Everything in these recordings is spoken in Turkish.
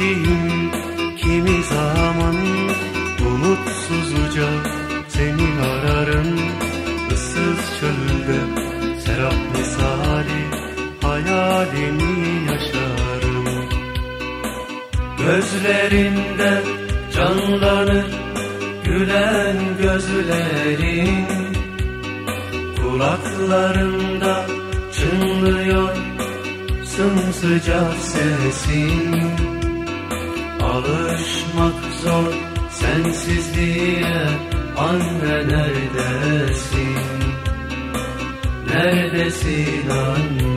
Anneciğim kimi zaman umutsuzca seni ararım. Issız çölde serap misali hayalimi yaşarım. Gözlerinde canlanır gülen gözlerin. Kulaklarında çınlıyor sımsıcak sesin Alışmak zor sensizliğe anne neredesin? Neredesin anne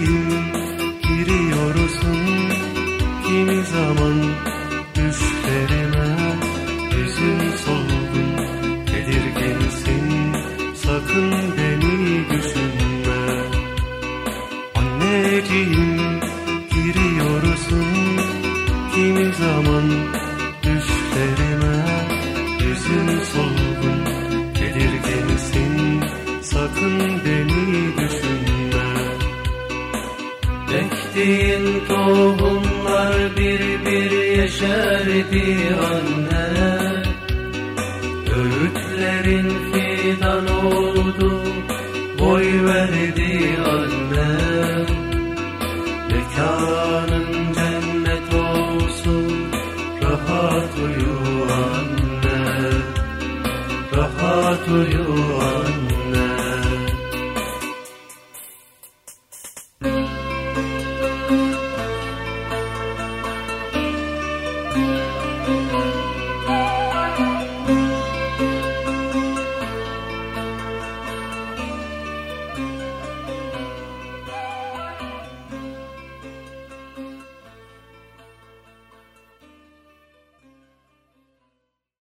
Anneciğim giriyorsun kimi zaman düşlerime Yüzün solgun tedirginsin sakın beni düşünme. Anneciğim giriyorsun kimi zaman düşlerime Yüzün solgun tedirginsin sakın beni düşünme Ektiğin tohumlar bir bir yeşerdi anne. Öğütlerin fidan oldu boy verdi anne. Mekanın cennet olsun rahat uyu anne. Rahat uyu anne